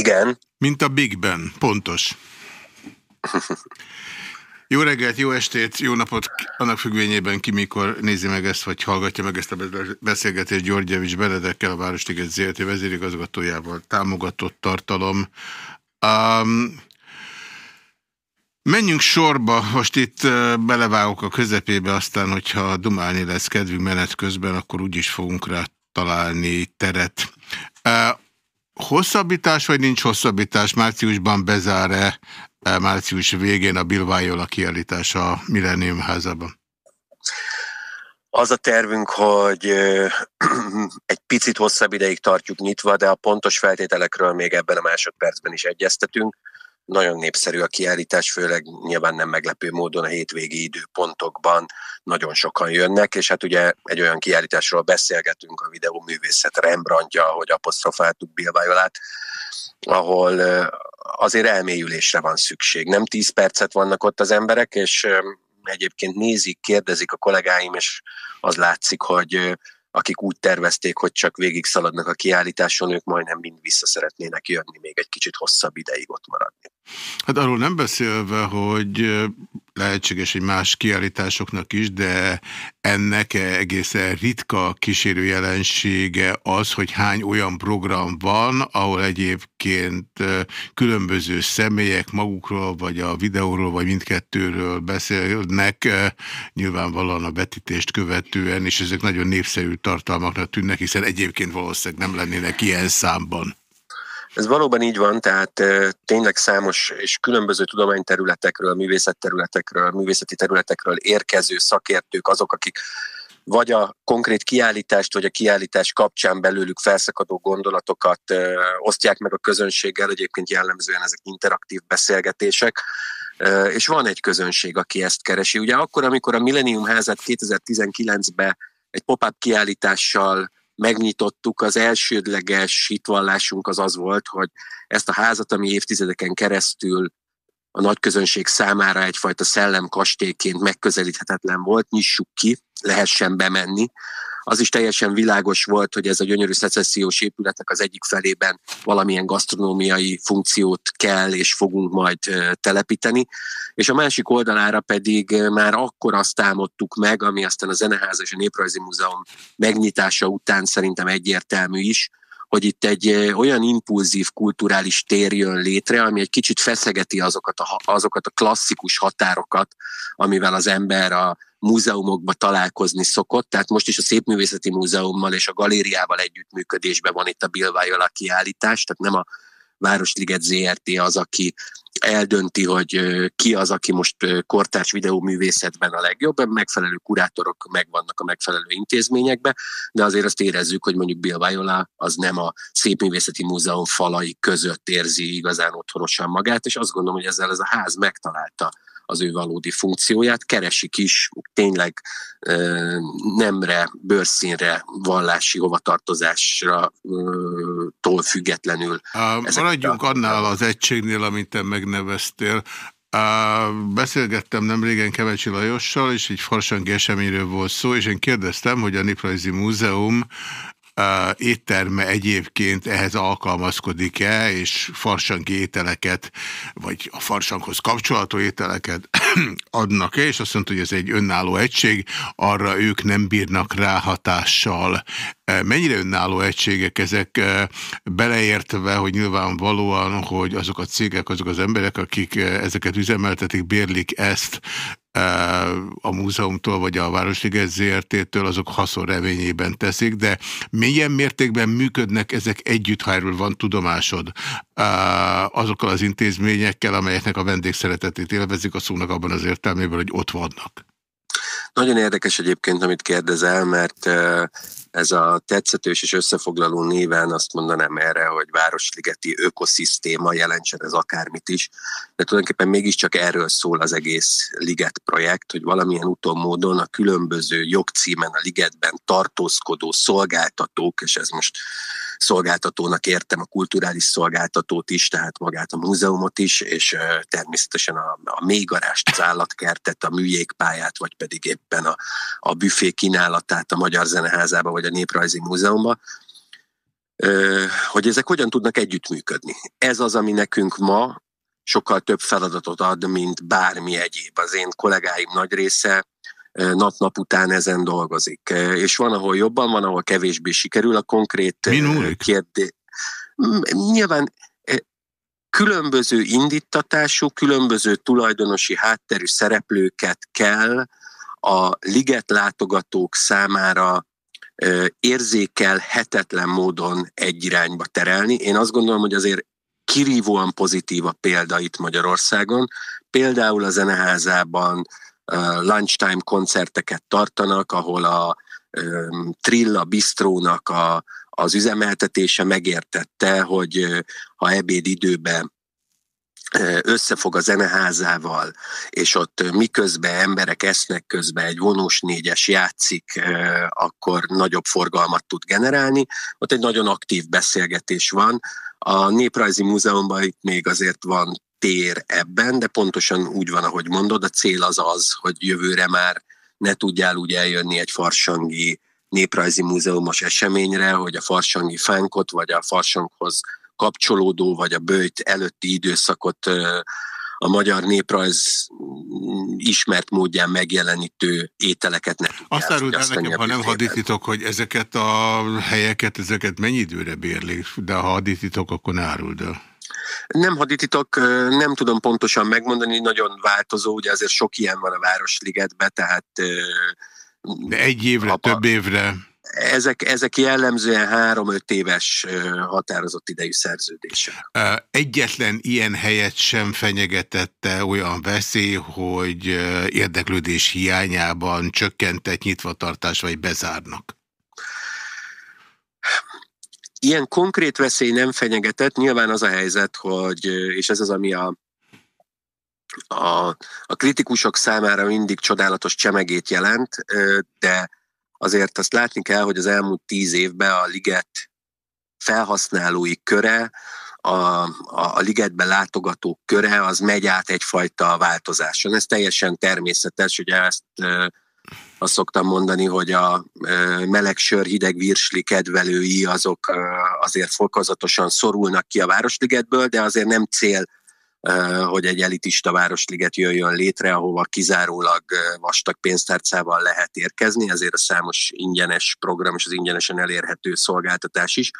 Igen. Mint a Big Ben, pontos. Jó reggelt, jó estét, jó napot, annak függvényében ki mikor nézi meg ezt, vagy hallgatja meg ezt a beszélgetést Györgyevics Benedekkel, a Városliget ZRT vezérigazgatójával támogatott tartalom. Um, menjünk sorba, most itt belevágok a közepébe, aztán, hogyha dumálni lesz kedvünk menet közben, akkor úgyis fogunk rá találni teret. Hosszabbítás, vagy nincs hosszabbítás? Márciusban bezár-e március végén a Bilvájola kiállítás a Millennium házában? Az a tervünk, hogy egy picit hosszabb ideig tartjuk nyitva, de a pontos feltételekről még ebben a másodpercben is egyeztetünk. Nagyon népszerű a kiállítás, főleg nyilván nem meglepő módon a hétvégi időpontokban nagyon sokan jönnek, és hát ugye egy olyan kiállításról beszélgetünk, a videóművészet Rembrandtja, ahogy apostrofáltuk Bilvajolát, ahol azért elmélyülésre van szükség. Nem 10 percet vannak ott az emberek, és egyébként nézik, kérdezik a kollégáim, és az látszik, hogy akik úgy tervezték, hogy csak végig szaladnak a kiállításon, ők majdnem mind vissza szeretnének jönni, még egy kicsit hosszabb ideig ott maradni. Hát arról nem beszélve, hogy lehetséges egy más kiállításoknak is, de ennek egészen ritka kísérő jelensége az, hogy hány olyan program van, ahol egyébként különböző személyek magukról, vagy a videóról, vagy mindkettőről beszélnek, nyilvánvalóan a betítést követően, és ezek nagyon népszerű tartalmaknak tűnnek, hiszen egyébként valószínűleg nem lennének ilyen számban. Ez valóban így van, tehát tényleg számos és különböző tudományterületekről, művészetterületekről, művészeti területekről érkező szakértők azok, akik vagy a konkrét kiállítást, vagy a kiállítás kapcsán belőlük felszakadó gondolatokat ö, osztják meg a közönséggel, egyébként jellemzően ezek interaktív beszélgetések, ö, és van egy közönség, aki ezt keresi. Ugye akkor, amikor a Millennium házat 2019-ben egy pop-up kiállítással megnyitottuk, az elsődleges hitvallásunk az az volt, hogy ezt a házat, ami évtizedeken keresztül a nagy közönség számára egyfajta szellemkastélyként megközelíthetetlen volt, nyissuk ki, lehessen bemenni. Az is teljesen világos volt, hogy ez a gyönyörű szecessziós épületek az egyik felében valamilyen gasztronómiai funkciót kell és fogunk majd telepíteni, és a másik oldalára pedig már akkor azt támadtuk meg, ami aztán a Zeneház és a Néprajzi Múzeum megnyitása után szerintem egyértelmű is, hogy itt egy olyan impulzív kulturális tér jön létre, ami egy kicsit feszegeti azokat a, azokat a klasszikus határokat, amivel az ember a múzeumokba találkozni szokott. Tehát most is a Szépművészeti Múzeummal és a galériával együttműködésben van itt a Bilvájola kiállítás, tehát nem a Városliget ZRT. az, aki eldönti, hogy ki az, aki most kortárs videóművészetben a legjobb, megfelelő kurátorok megvannak a megfelelő intézményekben, de azért azt érezzük, hogy mondjuk Bill Viola az nem a Szépművészeti Múzeum falai között érzi igazán otthonosan magát, és azt gondolom, hogy ezzel ez a ház megtalálta az ő valódi funkcióját, keresik is tényleg nemre, bőrszínre, vallási hovatartozásra tól függetlenül. Maradjunk a... annál az egységnél, amit te megneveztél. Uh, beszélgettem nem régen Kevecsi Lajossal, és egy farsangi eseményről volt szó, és én kérdeztem, hogy a Néprajzi Múzeum étterme egyébként ehhez alkalmazkodik-e, és farsangi ételeket, vagy a farsanghoz kapcsolatú ételeket adnak-e, és azt mondta, hogy ez egy önálló egység, arra ők nem bírnak ráhatással. Mennyire önálló egységek ezek beleértve, hogy nyilvánvalóan, hogy azok a cégek, azok az emberek, akik ezeket üzemeltetik, bérlik ezt, a múzeumtól vagy a Városliget ZRT-től, azok haszon reményében teszik, de milyen mértékben működnek ezek együtt, ha erről van tudomásod, azokkal az intézményekkel, amelyeknek a vendégszeretetét élvezik a szónak abban az értelmében, hogy ott vannak? Nagyon érdekes egyébként, amit kérdezel, mert ez a tetszetős és összefoglaló néven azt mondanám erre, hogy városligeti ökoszisztéma jelentsen ez akármit is, de tulajdonképpen mégiscsak erről szól az egész liget projekt, hogy valamilyen úton módon a különböző jogcímen a ligetben tartózkodó szolgáltatók, és ez most szolgáltatónak értem a kulturális szolgáltatót is, tehát magát a múzeumot is, és természetesen a, a mélygarást, az állatkertet, a műjégpályát, vagy pedig éppen a, a büfé kínálatát a Magyar Zeneházában, vagy a Néprajzi Múzeumban. hogy ezek hogyan tudnak együttműködni. Ez az, ami nekünk ma sokkal több feladatot ad, mint bármi egyéb. Az én kollégáim nagy része nap-nap után ezen dolgozik. És van, ahol jobban, van, ahol kevésbé sikerül. A konkrét kérdés... Nyilván különböző indítatású, különböző tulajdonosi hátterű szereplőket kell a liget látogatók számára érzékelhetetlen módon egy irányba terelni. Én azt gondolom, hogy azért kirívóan pozitív a példa itt Magyarországon. Például a zeneházában lunchtime koncerteket tartanak, ahol a Trilla Bistrónak a, az üzemeltetése megértette, hogy ha ebédidőben összefog a zeneházával, és ott miközben emberek esznek közben egy vonós négyes játszik, akkor nagyobb forgalmat tud generálni. Ott egy nagyon aktív beszélgetés van. A Néprajzi Múzeumban itt még azért van tér ebben, de pontosan úgy van, ahogy mondod, a cél az az, hogy jövőre már ne tudjál úgy eljönni egy farsangi néprajzi múzeumos eseményre, hogy a farsangi fánkot, vagy a farsanghoz kapcsolódó, vagy a bőjt előtti időszakot a magyar néprajz ismert módján megjelenítő ételeket ne tudják. Azt árult el nekem, ha nem hadítitok, hogy ezeket a helyeket, ezeket mennyi időre bérlik, de ha hadítitok, akkor ne áruld el. Nem hadititok, nem tudom pontosan megmondani, nagyon változó, ugye azért sok ilyen van a Városligetben, tehát... De egy évre, a, több évre? Ezek, ezek jellemzően három-öt éves határozott idejű szerződések. Egyetlen ilyen helyet sem fenyegetette olyan veszély, hogy érdeklődés hiányában csökkentett nyitvatartás vagy bezárnak? Ilyen konkrét veszély nem fenyegetett, nyilván az a helyzet, hogy, és ez az, ami a, a, a kritikusok számára mindig csodálatos csemegét jelent, de azért azt látni kell, hogy az elmúlt tíz évben a liget felhasználói köre, a, a, a ligetben látogatók köre, az megy át egyfajta változáson. Ez teljesen természetes, ugye ezt azt szoktam mondani, hogy a meleg sör, hideg virsli kedvelői azok azért fokozatosan szorulnak ki a Városligetből, de azért nem cél, hogy egy elitista Városliget jöjjön létre, ahova kizárólag vastag pénztárcával lehet érkezni, ezért a számos ingyenes program és az ingyenesen elérhető szolgáltatás is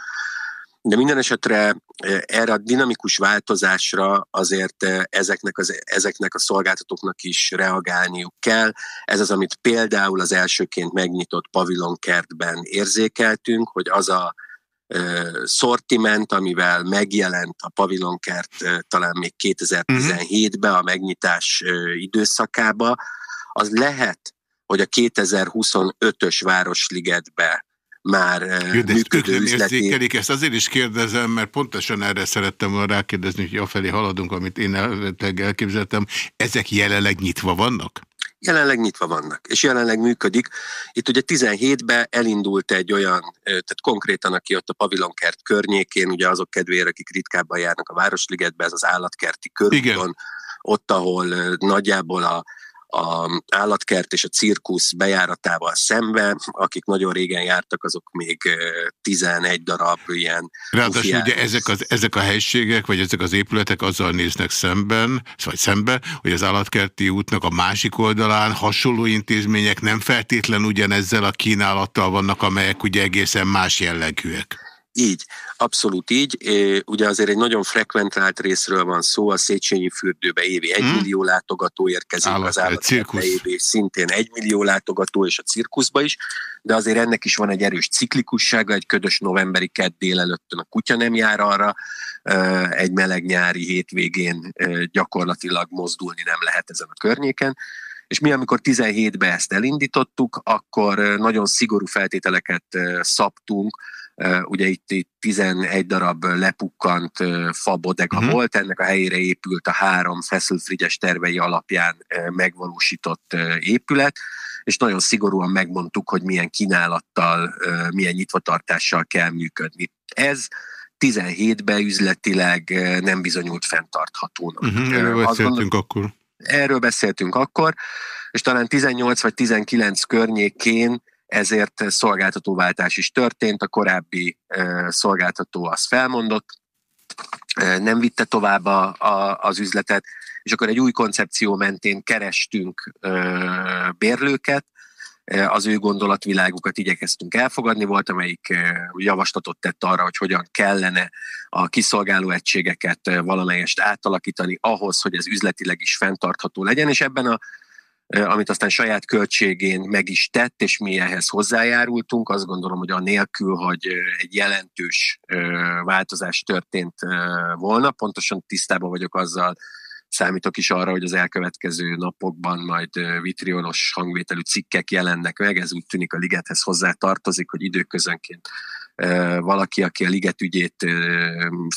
de minden esetre erre a dinamikus változásra azért ezeknek, az, ezeknek a szolgáltatóknak is reagálniuk kell. Ez az, amit például az elsőként megnyitott pavilonkertben érzékeltünk, hogy az a szortiment, amivel megjelent a pavilonkert talán még 2017-ben a megnyitás időszakába, az lehet, hogy a 2025-ös Városligetbe már eh, Jó, de működő üzleti... érzékelik, ezt azért is kérdezem, mert pontosan erre szerettem volna rákérdezni, hogy afelé haladunk, amit én elképzeltem. Ezek jelenleg nyitva vannak? Jelenleg nyitva vannak, és jelenleg működik. Itt ugye 17-ben elindult egy olyan, eh, tehát konkrétan aki ott a pavilonkert környékén, ugye azok kedvére, akik ritkábban járnak a Városligetbe, ez az állatkerti körúton, ott, ahol eh, nagyjából a a állatkert és a cirkusz bejáratával szembe, akik nagyon régen jártak, azok még 11 darab ilyen... Ráadásul ugye ezek, az, ezek a helységek, vagy ezek az épületek azzal néznek szemben, vagy szembe, hogy az állatkerti útnak a másik oldalán hasonló intézmények nem feltétlen ugyanezzel a kínálattal vannak, amelyek ugye egészen más jellegűek. Így, abszolút így. Ugye azért egy nagyon frekventált részről van szó, a Széchenyi fürdőbe évi egy hmm. millió látogató érkezik, Állat, az állatkertbe évi szintén egy millió látogató, és a cirkuszba is, de azért ennek is van egy erős ciklikussága, egy ködös novemberi kedd délelőttön a kutya nem jár arra, egy meleg nyári hétvégén gyakorlatilag mozdulni nem lehet ezen a környéken, és mi, amikor 17-ben ezt elindítottuk, akkor nagyon szigorú feltételeket szabtunk, Ugye itt, itt 11 darab lepukkant fabodega uh-huh. volt, ennek a helyére épült a három Fesselfrigyes tervei alapján megvalósított épület, és nagyon szigorúan megmondtuk, hogy milyen kínálattal, milyen nyitvatartással kell működni. Ez 17-ben üzletileg nem bizonyult fenntarthatónak. Uh-huh, erről beszéltünk gondolom, akkor. Erről beszéltünk akkor, és talán 18 vagy 19 környékén ezért szolgáltatóváltás is történt, a korábbi szolgáltató az felmondott, nem vitte tovább a, a, az üzletet, és akkor egy új koncepció mentén kerestünk bérlőket, az ő gondolatvilágukat igyekeztünk elfogadni, volt, amelyik javaslatot tett arra, hogy hogyan kellene a kiszolgáló egységeket valamelyest átalakítani ahhoz, hogy ez üzletileg is fenntartható legyen, és ebben a amit aztán saját költségén meg is tett, és mi ehhez hozzájárultunk. Azt gondolom, hogy anélkül, hogy egy jelentős változás történt volna, pontosan tisztában vagyok azzal, számítok is arra, hogy az elkövetkező napokban majd vitriolos hangvételű cikkek jelennek meg, ez úgy tűnik a ligethez hozzá tartozik, hogy időközönként valaki, aki a liget ügyét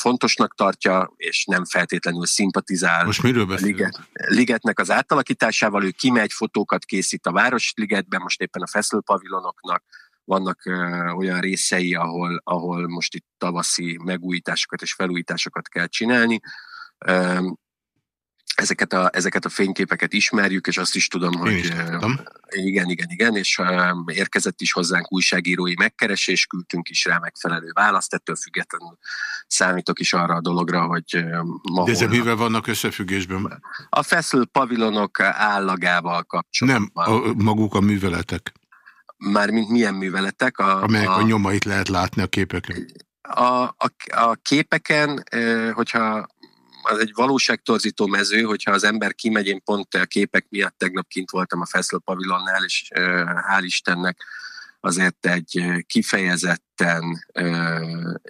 fontosnak tartja, és nem feltétlenül szimpatizál Most miről a liget, ligetnek az átalakításával, ő kimegy, fotókat készít a Városligetben, most éppen a Feszlő pavilonoknak, vannak olyan részei, ahol, ahol most itt tavaszi megújításokat és felújításokat kell csinálni ezeket a, ezeket a fényképeket ismerjük, és azt is tudom, hogy is igen, igen, igen, és érkezett is hozzánk újságírói megkeresés, küldtünk is rá megfelelő választ, ettől függetlenül számítok is arra a dologra, hogy ma De ezek mivel vannak összefüggésben? A feszül pavilonok állagával kapcsolatban. Nem, a, maguk a műveletek. Mármint milyen műveletek? A, Amelyek a, a nyomait lehet látni a képeken. A, a, a képeken, hogyha az egy valóságtorzító mező, hogyha az ember kimegy, én pont a képek miatt tegnap kint voltam a Feszlő pavilonnál, és hál' Istennek azért egy kifejezetten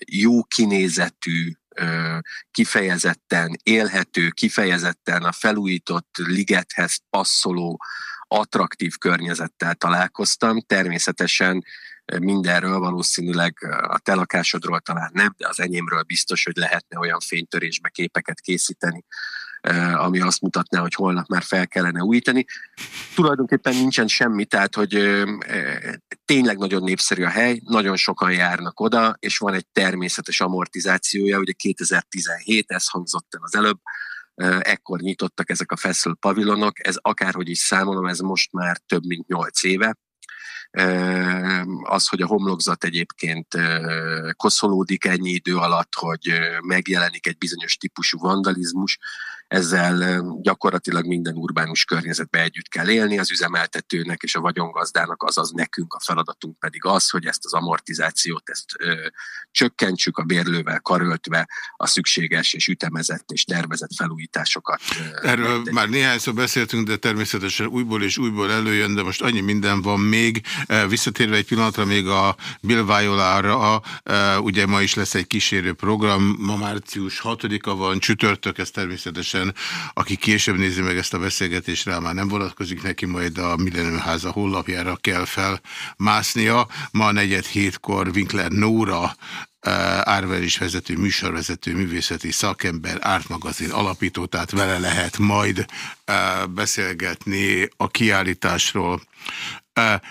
jó kinézetű, kifejezetten élhető, kifejezetten a felújított ligethez passzoló, attraktív környezettel találkoztam. Természetesen mindenről, valószínűleg a te lakásodról talán nem, de az enyémről biztos, hogy lehetne olyan fénytörésbe képeket készíteni, ami azt mutatná, hogy holnap már fel kellene újítani. Tulajdonképpen nincsen semmi, tehát hogy tényleg nagyon népszerű a hely, nagyon sokan járnak oda, és van egy természetes amortizációja, ugye 2017, ez hangzott el az előbb, ekkor nyitottak ezek a feszül pavilonok, ez akárhogy is számolom, ez most már több mint 8 éve, az, hogy a homlokzat egyébként koszolódik ennyi idő alatt, hogy megjelenik egy bizonyos típusú vandalizmus, ezzel gyakorlatilag minden urbánus környezetbe együtt kell élni, az üzemeltetőnek és a vagyongazdának, azaz nekünk a feladatunk pedig az, hogy ezt az amortizációt ezt ö, csökkentsük a bérlővel karöltve a szükséges és ütemezett és tervezett felújításokat. Ö, Erről megtenni. már néhányszor beszéltünk, de természetesen újból és újból előjön, de most annyi minden van még. Visszatérve egy pillanatra még a Bill Viola-ra, ugye ma is lesz egy kísérő program, ma március 6-a van, csütörtök, ez természetesen természetesen, aki később nézi meg ezt a beszélgetést, rá már nem vonatkozik neki, majd a Millennium Háza honlapjára kell felmásznia. Ma negyed hétkor Winkler Nóra Árver is vezető, műsorvezető, művészeti szakember, ártmagazin alapító, tehát vele lehet majd beszélgetni a kiállításról.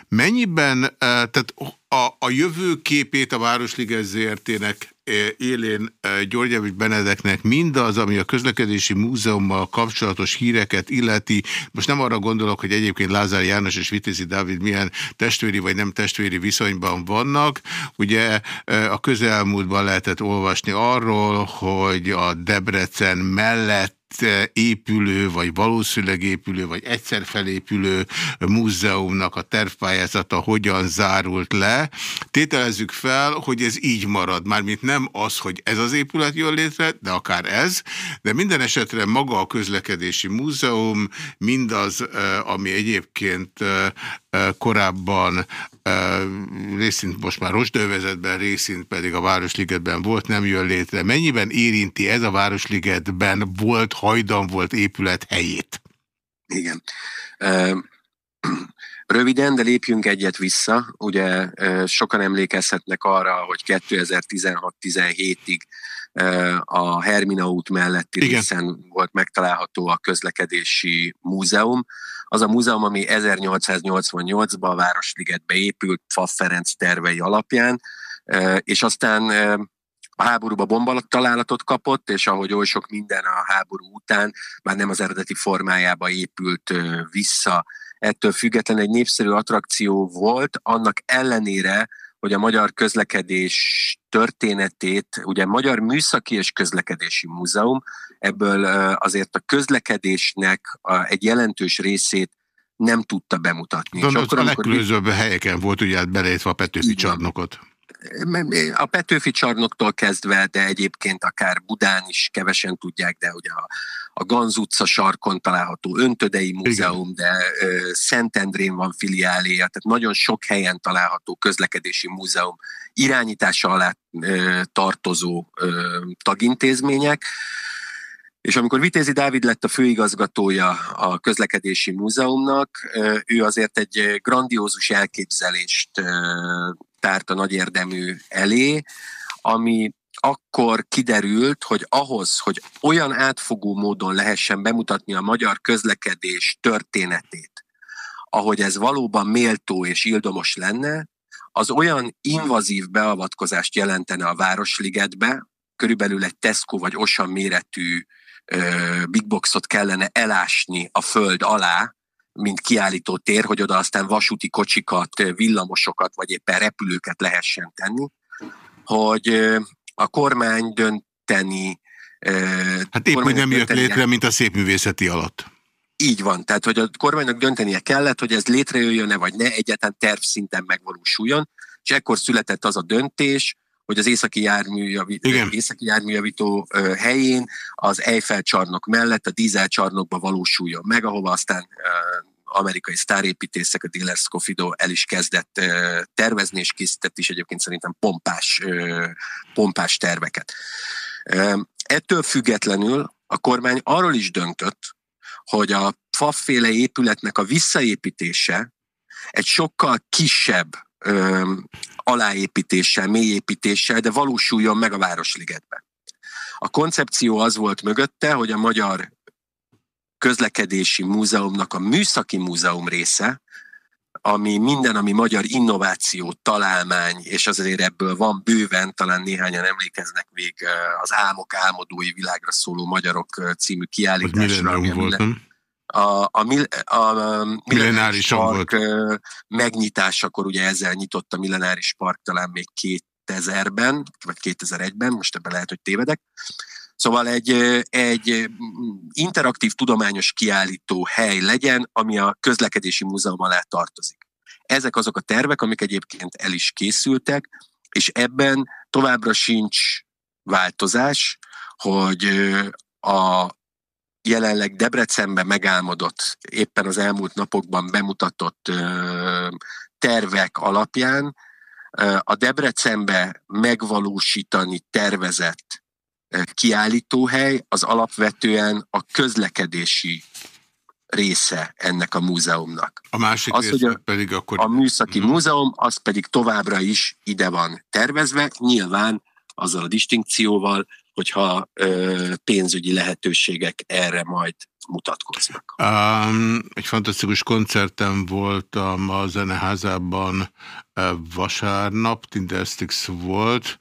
Mennyiben, tehát a, a jövőképét a Városliges ZRT-nek élén Györgyevics Benedeknek mindaz, ami a közlekedési múzeummal kapcsolatos híreket illeti. Most nem arra gondolok, hogy egyébként Lázár János és Vitézi Dávid milyen testvéri vagy nem testvéri viszonyban vannak. Ugye a közelmúltban lehetett olvasni arról, hogy a Debrecen mellett épülő, vagy valószínűleg épülő, vagy egyszer felépülő múzeumnak a tervpályázata hogyan zárult le. Tételezzük fel, hogy ez így marad. Mármint nem az, hogy ez az épület jön létre, de akár ez, de minden esetre maga a közlekedési múzeum, mindaz, ami egyébként korábban részint most már Rosdővezetben, részint pedig a Városligetben volt, nem jön létre. Mennyiben érinti ez a Városligetben volt, hajdan volt épület helyét? Igen. Röviden, de lépjünk egyet vissza. Ugye sokan emlékezhetnek arra, hogy 2016-17-ig a Hermina út melletti Igen. részen volt megtalálható a közlekedési múzeum. Az a múzeum, ami 1888-ban a Városligetbe épült, Fa Ferenc tervei alapján, és aztán a háborúba bomba találatot kapott, és ahogy oly sok minden a háború után, már nem az eredeti formájába épült vissza ettől független egy népszerű attrakció volt, annak ellenére, hogy a magyar közlekedés történetét, ugye Magyar Műszaki és Közlekedési Múzeum, ebből azért a közlekedésnek egy jelentős részét nem tudta bemutatni. De akkor, a legkülönbözőbb helyeken volt, ugye hát beleértve a Petőfi csarnokot. A Petőfi csarnoktól kezdve, de egyébként akár Budán is kevesen tudják, de ugye a, a Ganz utca sarkon található Öntödei Múzeum, Igen. de ö, Szentendrén van filiáléja, tehát nagyon sok helyen található közlekedési múzeum irányítása alá ö, tartozó ö, tagintézmények. És amikor Vitézi Dávid lett a főigazgatója a közlekedési múzeumnak, ő azért egy grandiózus elképzelést tárt a nagy érdemű elé, ami akkor kiderült, hogy ahhoz, hogy olyan átfogó módon lehessen bemutatni a magyar közlekedés történetét, ahogy ez valóban méltó és ildomos lenne, az olyan invazív beavatkozást jelentene a Városligetbe, körülbelül egy Tesco vagy Osan méretű big boxot kellene elásni a föld alá, mint kiállító tér, hogy oda aztán vasúti kocsikat, villamosokat, vagy éppen repülőket lehessen tenni, hogy a kormány dönteni... Hát épp, hogy nem jött létre, mint a szépművészeti alatt. Így van, tehát hogy a kormánynak döntenie kellett, hogy ez létrejöjjön-e vagy ne, egyáltalán terv szinten megvalósuljon, és ekkor született az a döntés, hogy az északi járműjavító, északi járműjavító helyén az Eiffel csarnok mellett a dízel csarnokba valósuljon meg, ahova aztán amerikai sztárépítészek, a Diller Scofido el is kezdett tervezni, és készített is egyébként szerintem pompás, pompás terveket. Ettől függetlenül a kormány arról is döntött, hogy a faféle épületnek a visszaépítése egy sokkal kisebb ö, aláépítéssel, mélyépítéssel, de valósuljon meg a Városligetbe. A koncepció az volt mögötte, hogy a Magyar Közlekedési Múzeumnak a Műszaki Múzeum része, ami minden, ami magyar innováció, találmány, és azért ebből van bőven, talán néhányan emlékeznek még az Álmok álmodói világra szóló magyarok című kiállításra. Ami volt, nem? a, a, a, a millenáris park volt. megnyitásakor ugye ezzel nyitott a millenáris park talán még 2000-ben, vagy 2001-ben, most ebben lehet, hogy tévedek. Szóval egy, egy interaktív tudományos kiállító hely legyen, ami a közlekedési múzeum alá tartozik. Ezek azok a tervek, amik egyébként el is készültek, és ebben továbbra sincs változás, hogy a jelenleg Debrecenben megálmodott, éppen az elmúlt napokban bemutatott tervek alapján a Debrecenbe megvalósítani tervezett kiállítóhely az alapvetően a közlekedési része ennek a múzeumnak. A másik az, hogy a, pedig akkor... A műszaki uh-huh. múzeum, az pedig továbbra is ide van tervezve, nyilván azzal a distinkcióval, hogyha ö, pénzügyi lehetőségek erre majd mutatkoznak. Um, egy fantasztikus koncertem voltam a Zeneházában vasárnap, Tinderstix volt,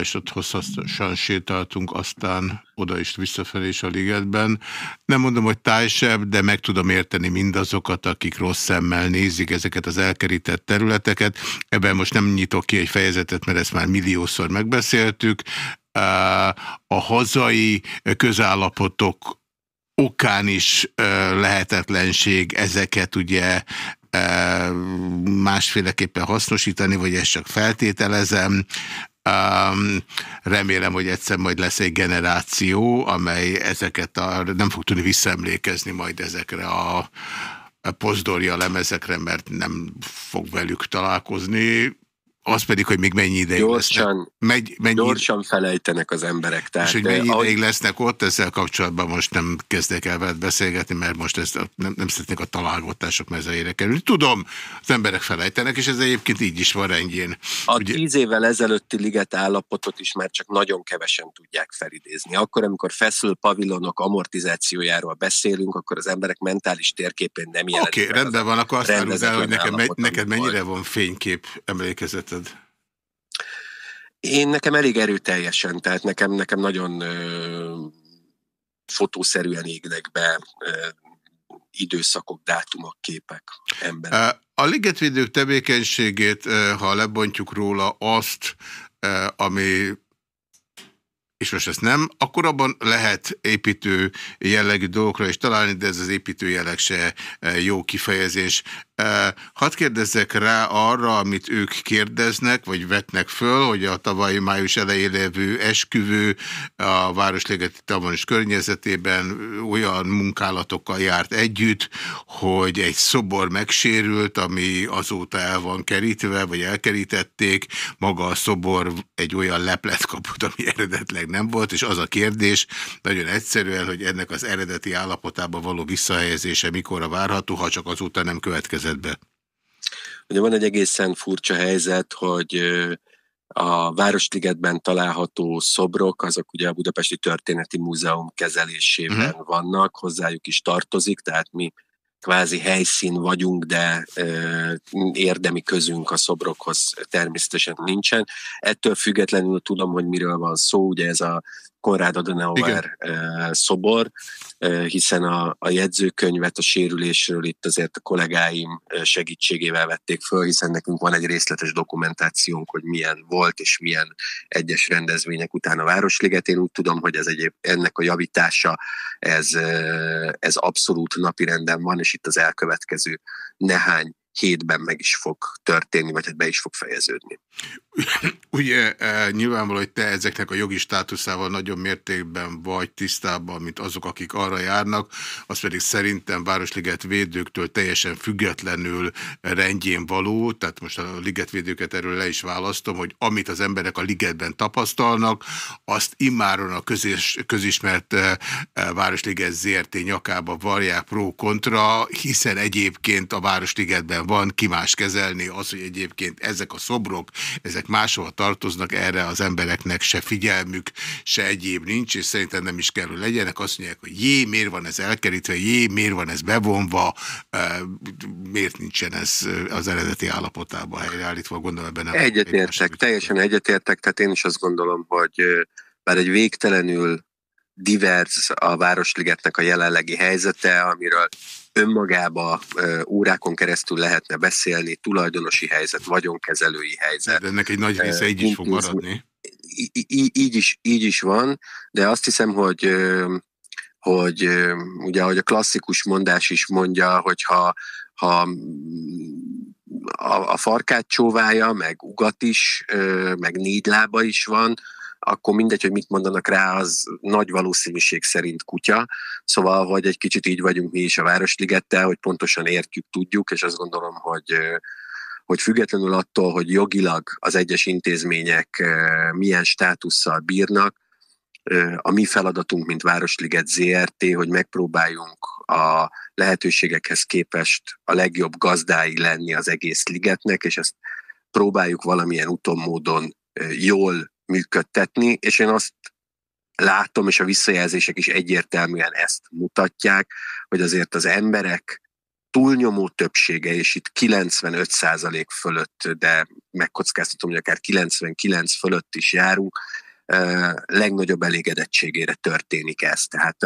és ott hosszasan sétáltunk, aztán oda is visszafelé is a ligetben. Nem mondom, hogy tájsebb, de meg tudom érteni mindazokat, akik rossz szemmel nézik ezeket az elkerített területeket. Ebben most nem nyitok ki egy fejezetet, mert ezt már milliószor megbeszéltük. A hazai közállapotok okán is lehetetlenség ezeket ugye másféleképpen hasznosítani, vagy ezt csak feltételezem. Remélem, hogy egyszer majd lesz egy generáció, amely ezeket a, nem fog tudni visszaemlékezni majd ezekre a, a lemezekre, mert nem fog velük találkozni az pedig, hogy még mennyi ideig gyorsan, lesznek. Megy, mennyi, gyorsan felejtenek az emberek. Tehát, és hogy mennyi ahogy... ideig lesznek ott, ezzel kapcsolatban most nem kezdek el veled beszélgetni, mert most ezt nem, nem szeretnék a találgatások mezeire kerülni. Tudom, az emberek felejtenek, és ez egyébként így is van rendjén. A Ugye... tíz évvel ezelőtti liget állapotot is már csak nagyon kevesen tudják felidézni. Akkor, amikor feszül pavilonok amortizációjáról beszélünk, akkor az emberek mentális térképén nem jelenik. Oké, okay, rendben van, akkor azt el, hogy nekem, neked mennyire van fénykép emlékezet érzed? Én nekem elég erőteljesen, tehát nekem, nekem nagyon ö, fotószerűen égnek be ö, időszakok, dátumok, képek, emberek. A ligetvédők tevékenységét, ha lebontjuk róla azt, ami és most ezt nem, akkor abban lehet építő jellegű dolgokra is találni, de ez az építő jelleg se jó kifejezés. Hadd kérdezzek rá arra, amit ők kérdeznek, vagy vetnek föl, hogy a tavalyi május elején lévő esküvő a Városligeti Tavon és környezetében olyan munkálatokkal járt együtt, hogy egy szobor megsérült, ami azóta el van kerítve, vagy elkerítették, maga a szobor egy olyan leplet kapott, ami eredetleg nem volt, és az a kérdés nagyon egyszerűen, hogy ennek az eredeti állapotában való visszahelyezése mikorra várható, ha csak azóta nem következik be? Ugye van egy egészen furcsa helyzet, hogy a Városligetben található szobrok, azok ugye a Budapesti Történeti Múzeum kezelésében uh-huh. vannak, hozzájuk is tartozik, tehát mi kvázi helyszín vagyunk, de ö, érdemi közünk a szobrokhoz természetesen nincsen. Ettől függetlenül tudom, hogy miről van szó, ugye ez a Konrad Adenauer Igen. szobor, hiszen a, a jegyzőkönyvet a sérülésről itt azért a kollégáim segítségével vették föl, hiszen nekünk van egy részletes dokumentációnk, hogy milyen volt és milyen egyes rendezvények után a Városliget. Én úgy tudom, hogy ez egyéb, ennek a javítása, ez, ez abszolút napirenden van, és itt az elkövetkező nehány hétben meg is fog történni, vagy hát be is fog fejeződni. Ugye e, nyilvánvaló, hogy te ezeknek a jogi státuszával nagyon mértékben vagy tisztában, mint azok, akik arra járnak, az pedig szerintem Városliget védőktől teljesen függetlenül rendjén való, tehát most a ligetvédőket erről le is választom, hogy amit az emberek a ligetben tapasztalnak, azt immáron a közis, közismert e, e, Városliget ZRT nyakába varják pro-kontra, hiszen egyébként a Városligetben van ki más kezelni, az, hogy egyébként ezek a szobrok, ezek máshova tartoznak, erre az embereknek se figyelmük, se egyéb nincs, és szerintem nem is kell, hogy legyenek. Azt mondják, hogy jé, miért van ez elkerítve, jé, miért van ez bevonva, miért nincsen ez az eredeti állapotában helyreállítva, gondolom ebben nem. Egyetértek, teljesen egyetértek, tehát én is azt gondolom, hogy bár egy végtelenül divers a Városligetnek a jelenlegi helyzete, amiről önmagába órákon keresztül lehetne beszélni, tulajdonosi helyzet, vagyonkezelői helyzet. De ennek egy nagy része így is fog maradni. Így is, így is van, de azt hiszem, hogy hogy ugye, ahogy a klasszikus mondás is mondja, hogyha ha a, a farkát csóválja, meg ugat is, meg négy lába is van, akkor mindegy, hogy mit mondanak rá, az nagy valószínűség szerint kutya. Szóval, hogy egy kicsit így vagyunk mi is a Városligettel, hogy pontosan értjük, tudjuk, és azt gondolom, hogy hogy függetlenül attól, hogy jogilag az egyes intézmények milyen státusszal bírnak, a mi feladatunk, mint Városliget ZRT, hogy megpróbáljunk a lehetőségekhez képest a legjobb gazdái lenni az egész ligetnek, és ezt próbáljuk valamilyen úton, módon jól működtetni, és én azt látom, és a visszajelzések is egyértelműen ezt mutatják, hogy azért az emberek túlnyomó többsége, és itt 95% fölött, de megkockáztatom, hogy akár 99% fölött is járunk, legnagyobb elégedettségére történik ez. Tehát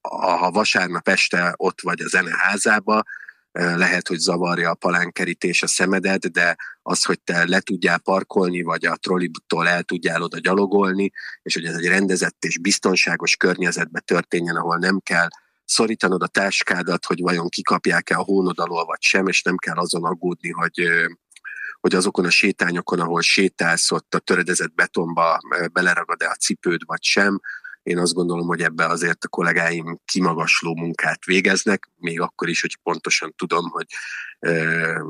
ha vasárnap este ott vagy a zeneházába, lehet, hogy zavarja a palánkerítés a szemedet, de az, hogy te le tudjál parkolni, vagy a trollibuttól el tudjál oda gyalogolni, és hogy ez egy rendezett és biztonságos környezetbe történjen, ahol nem kell szorítanod a táskádat, hogy vajon kikapják-e a hónod alól, vagy sem, és nem kell azon aggódni, hogy hogy azokon a sétányokon, ahol sétálsz, ott a töredezett betonba beleragad-e a cipőd, vagy sem, én azt gondolom, hogy ebbe azért a kollégáim kimagasló munkát végeznek, még akkor is, hogy pontosan tudom, hogy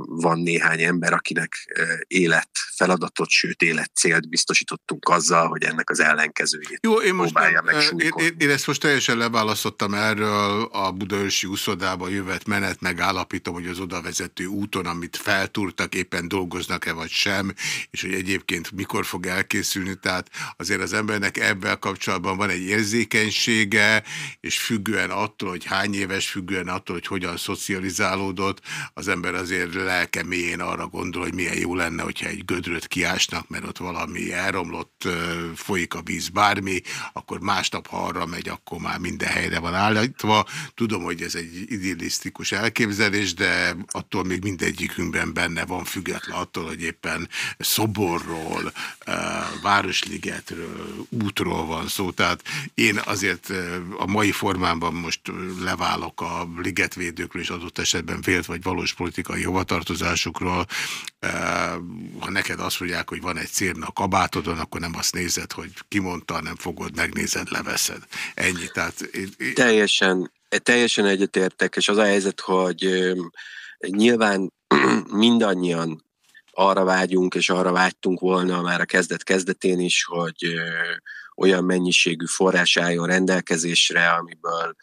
van néhány ember, akinek élet feladatot, sőt életcélt biztosítottunk azzal, hogy ennek az ellenkezőjét Jó, én most próbálja meg én, én, én ezt most teljesen leválasztottam erről a Budaörsi úszodába jövet menet, megállapítom, hogy az oda vezető úton, amit feltúrtak, éppen dolgoznak-e vagy sem, és hogy egyébként mikor fog elkészülni, tehát azért az embernek ebben kapcsolatban van egy érzékenysége, és függően attól, hogy hány éves, függően attól, hogy hogyan szocializálódott, az ember azért lelkeméjén arra gondol, hogy milyen jó lenne, hogyha egy gödröt kiásnak, mert ott valami elromlott, folyik a víz, bármi, akkor másnap, ha arra megy, akkor már minden helyre van állítva. Tudom, hogy ez egy idillisztikus elképzelés, de attól még mindegyikünkben benne van, független attól, hogy éppen szoborról, Városligetről, útról van szó. Tehát én azért a mai formámban most leválok a ligetvédőkről és adott esetben vélt vagy valós politikai hovatartozásukról. Ha neked azt mondják, hogy van egy cérna a kabátodon, akkor nem azt nézed, hogy kimondta, nem fogod, megnézed, leveszed. Ennyi. Tehát én... Teljesen, teljesen egyetértek, és az a helyzet, hogy nyilván mindannyian arra vágyunk, és arra vágytunk volna már a kezdet-kezdetén is, hogy olyan mennyiségű forrás álljon rendelkezésre, amiből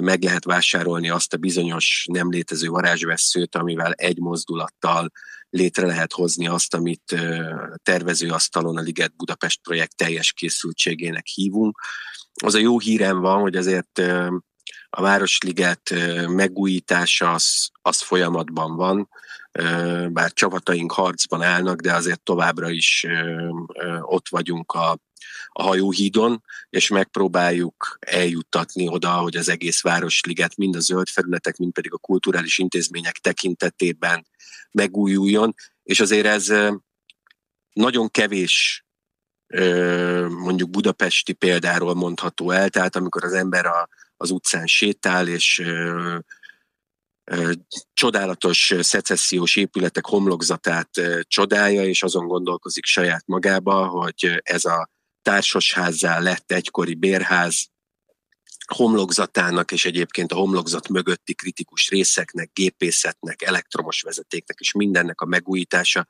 meg lehet vásárolni azt a bizonyos nem létező varázsvesszőt, amivel egy mozdulattal létre lehet hozni azt, amit tervezőasztalon a Liget Budapest projekt teljes készültségének hívunk. Az a jó hírem van, hogy azért a Városliget megújítása az, az folyamatban van, bár csapataink harcban állnak, de azért továbbra is ott vagyunk a, a hajóhídon, és megpróbáljuk eljuttatni oda, hogy az egész Városliget mind a zöld felületek, mind pedig a kulturális intézmények tekintetében megújuljon, és azért ez nagyon kevés mondjuk budapesti példáról mondható el, tehát amikor az ember a, az utcán sétál, és csodálatos szecessziós épületek homlokzatát csodálja, és azon gondolkozik saját magába, hogy ez a társasházzá lett egykori bérház homlokzatának, és egyébként a homlokzat mögötti kritikus részeknek, gépészetnek, elektromos vezetéknek és mindennek a megújítása,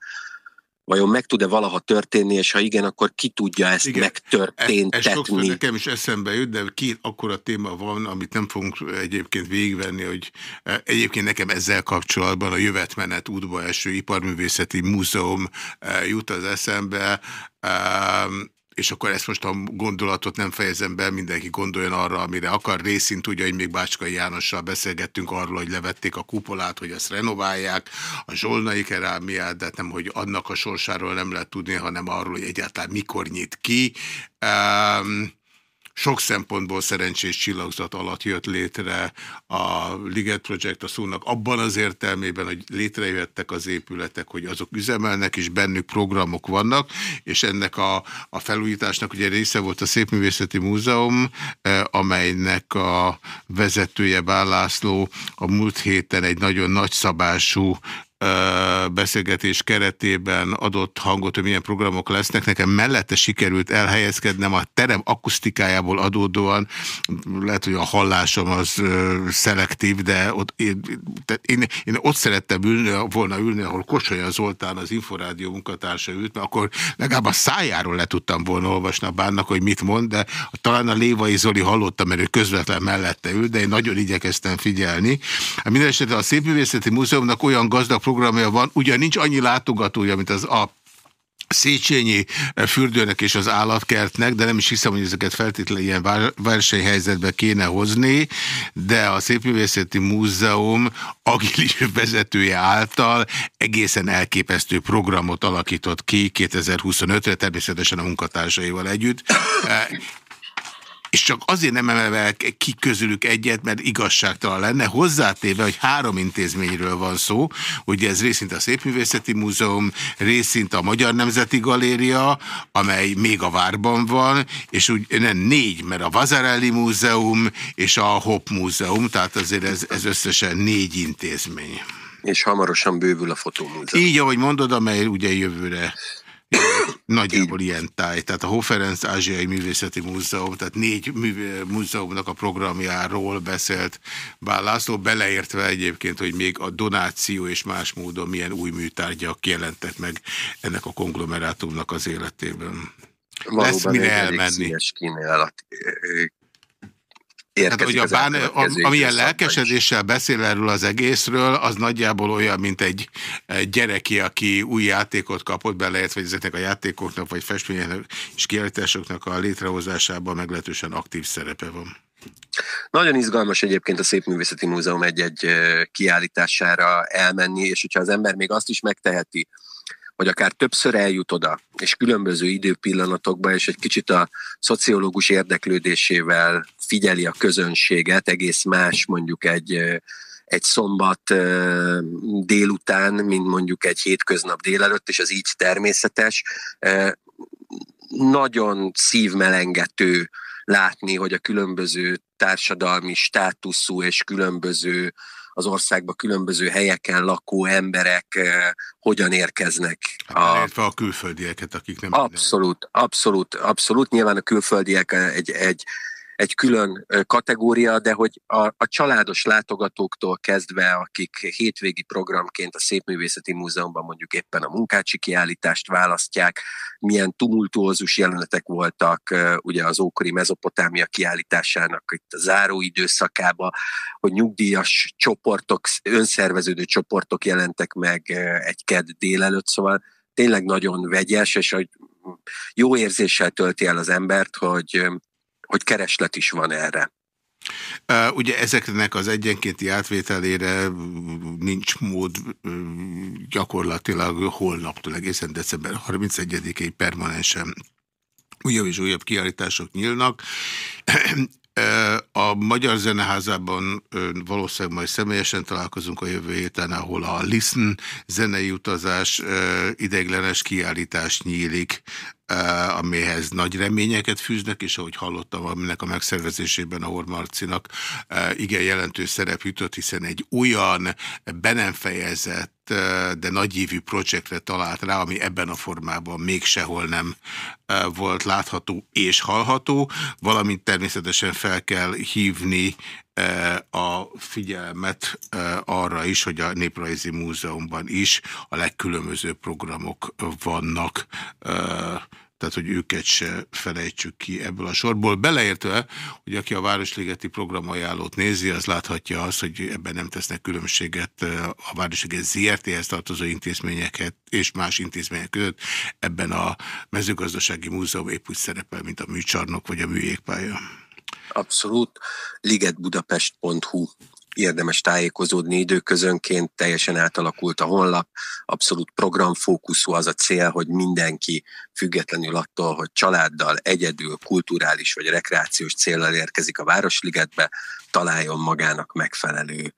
vajon meg tud-e valaha történni, és ha igen, akkor ki tudja ezt igen. megtörténtetni? Ez, ez nekem is eszembe jut, de két akkora téma van, amit nem fogunk egyébként végigvenni, hogy e, egyébként nekem ezzel kapcsolatban a jövetmenet útba eső iparművészeti múzeum e, jut az eszembe, és akkor ezt most a gondolatot nem fejezem be, mindenki gondoljon arra, amire akar. Részint tudja, hogy még Bácskai Jánossal beszélgettünk arról, hogy levették a kupolát, hogy ezt renoválják, a zsolnai kerámiát, de nem, hogy annak a sorsáról nem lehet tudni, hanem arról, hogy egyáltalán mikor nyit ki. Um, sok szempontból szerencsés csillagzat alatt jött létre a Liget Project a szónak abban az értelmében, hogy létrejöttek az épületek, hogy azok üzemelnek, és bennük programok vannak, és ennek a, a felújításnak ugye része volt a Szépművészeti Múzeum, eh, amelynek a vezetője Bálászló a múlt héten egy nagyon nagyszabású beszélgetés keretében adott hangot, hogy milyen programok lesznek. Nekem mellette sikerült elhelyezkednem a terem akusztikájából adódóan, lehet, hogy a hallásom az szelektív, de ott, én, én, én ott szerettem ülni, volna ülni, ahol Kosolya Zoltán, az Inforádió munkatársa ült, mert akkor legalább a szájáról le tudtam volna olvasni a bánnak, hogy mit mond, de talán a Lévai Zoli hallottam, mert ő közvetlen mellette ült, de én nagyon igyekeztem figyelni. Mindenesetre a Szépművészeti Múzeumnak olyan gazdag programja van, ugyan nincs annyi látogatója, mint az a Széchenyi fürdőnek és az állatkertnek, de nem is hiszem, hogy ezeket feltétlenül ilyen versenyhelyzetbe kéne hozni, de a Szépművészeti Múzeum agilis vezetője által egészen elképesztő programot alakított ki 2025-re, természetesen a munkatársaival együtt és csak azért nem emelve ki közülük egyet, mert igazságtalan lenne, hozzátéve, hogy három intézményről van szó, ugye ez részint a Szépművészeti Múzeum, részint a Magyar Nemzeti Galéria, amely még a Várban van, és úgy nem négy, mert a Vazarelli Múzeum és a Hop Múzeum, tehát azért ez, ez összesen négy intézmény. És hamarosan bővül a fotómúzeum. Így, ahogy mondod, amely ugye jövőre Nagyjából ilyen táj. Tehát a Hoferenc Ázsiai Művészeti Múzeum, tehát négy múzeumnak a programjáról beszélt Bál László, beleértve egyébként, hogy még a donáció és más módon milyen új műtárgyak jelentek meg ennek a konglomerátumnak az életében. Valóban Lesz mire elmenni. kínálat Hát, hogy a bán, amilyen lelkesedéssel beszél erről az egészről, az nagyjából olyan, mint egy gyereki, aki új játékot kapott bele, vagy ezeknek a játékoknak, vagy festményeknek és kiállításoknak a létrehozásában meglehetősen aktív szerepe van. Nagyon izgalmas egyébként a Szépművészeti Múzeum egy-egy kiállítására elmenni, és hogyha az ember még azt is megteheti, hogy akár többször eljut oda, és különböző időpillanatokban, és egy kicsit a szociológus érdeklődésével figyeli a közönséget, egész más mondjuk egy egy szombat délután, mint mondjuk egy hétköznap délelőtt, és az így természetes. Nagyon szívmelengető látni, hogy a különböző társadalmi státuszú és különböző az országban különböző helyeken lakó emberek hogyan érkeznek. Hát, a, a külföldieket, akik nem... Abszolút, abszolút, abszolút. Nyilván a külföldiek egy, egy egy külön kategória, de hogy a, a családos látogatóktól kezdve, akik hétvégi programként a Szépművészeti Múzeumban mondjuk éppen a munkácsi kiállítást választják, milyen tumultuózus jelenetek voltak ugye az ókori mezopotámia kiállításának itt a záró időszakába, hogy nyugdíjas csoportok, önszerveződő csoportok jelentek meg egy kedd délelőtt, szóval tényleg nagyon vegyes, és hogy jó érzéssel tölti el az embert, hogy hogy kereslet is van erre. Ugye ezeknek az egyenkénti átvételére nincs mód uh, gyakorlatilag holnaptól egészen december 31-ig permanensen újabb és újabb kiállítások nyílnak. A Magyar Zeneházában valószínűleg majd személyesen találkozunk a jövő héten, ahol a Listen zenei utazás ideiglenes kiállítás nyílik, amihez nagy reményeket fűznek, és ahogy hallottam, aminek a megszervezésében a Hormarcinak igen jelentős szerep jutott, hiszen egy olyan be nem fejezett, de nagyívű projektre talált rá, ami ebben a formában még sehol nem volt látható és hallható, valamint természetesen fel kell hívni a figyelmet arra is, hogy a Néprajzi Múzeumban is a legkülönbözőbb programok vannak tehát hogy őket se felejtsük ki ebből a sorból. Beleértve, hogy aki a Városligeti programajánlót nézi, az láthatja azt, hogy ebben nem tesznek különbséget a Városliget ZRT-hez tartozó intézményeket és más intézmények között. Ebben a mezőgazdasági múzeum épp úgy szerepel, mint a műcsarnok vagy a műjégpálya. Abszolút. ligetbudapest.hu érdemes tájékozódni időközönként, teljesen átalakult a honlap, abszolút programfókuszú az a cél, hogy mindenki függetlenül attól, hogy családdal, egyedül, kulturális vagy rekreációs célral érkezik a Városligetbe, találjon magának megfelelő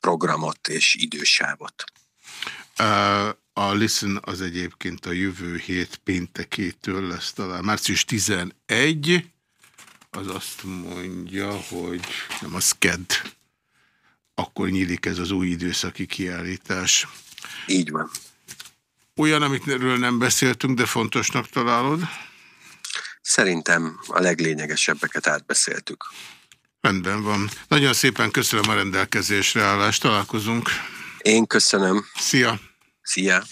programot és idősávot. A Listen az egyébként a jövő hét péntekétől lesz talán március 11, az azt mondja, hogy nem az KED, akkor nyílik ez az új időszaki kiállítás. Így van. Olyan, amikről nem beszéltünk, de fontosnak találod? Szerintem a leglényegesebbeket átbeszéltük. Rendben van. Nagyon szépen köszönöm a rendelkezésre állást. Találkozunk. Én köszönöm. Szia! Szia!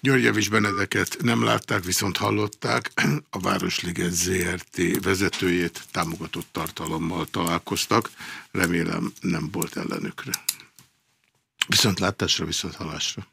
Javis Benedeket nem látták, viszont hallották. A Városliget ZRT vezetőjét támogatott tartalommal találkoztak. Remélem nem volt ellenükre. Viszont látásra, viszont halásra.